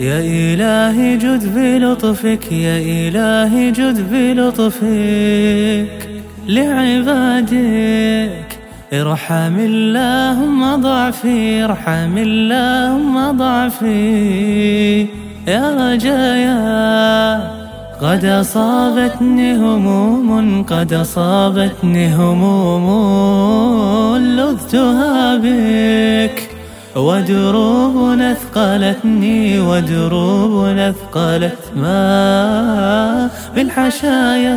يا إلهي جد بلطفك يا إلهي جد بلطفك لعبادك. ارحم اللهم ضعفي ارحم اللهم ضعفي. يا رجايا قد أصابتني هموم قد أصابتني هموم لذتها بك. ودروب أثقلتني ودروب أثقلت ما بالحشايا.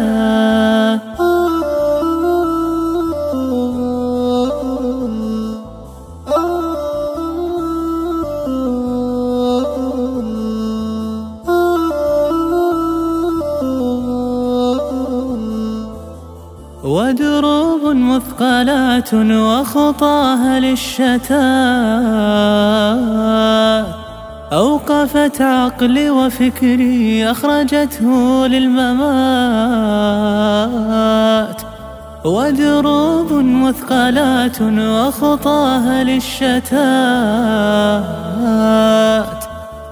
ودروب مثقلات وخطاها للشتات أوقفت عقلي وفكري أخرجته للممات. ودروب مثقلات وخطاها للشتات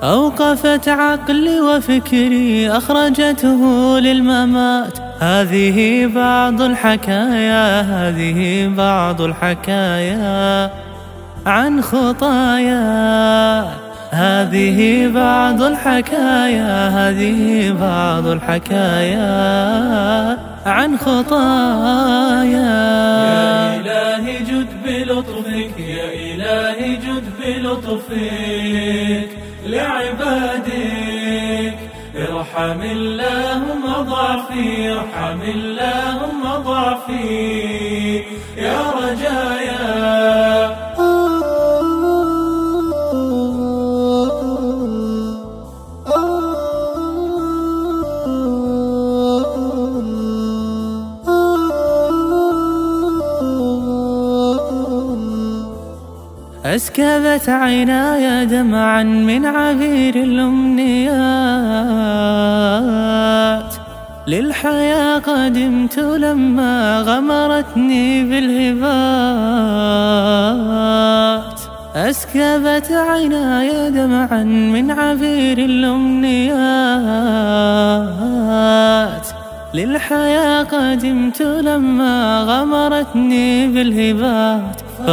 أوقفت عقلي وفكري أخرجته للممات. هذه بعض الحكايا هذه بعض الحكايا عن خطايا. هذه بعض الحكايا هذه بعض الحكايا عن خطايا. يا إلهي جد بلطفك يا إلهي جد بلطفك لعبادك. ارحم اللهم ضعفي ارحم اللهم ضعفي أسكبت عيناي دمعا من عبير الأمنيات. للحياة قدمت لما غمرتني بالهبات أسكبت عيناي دمعا من عبير الأمنيات. للحياة قدمت لما غمرتني بالهبات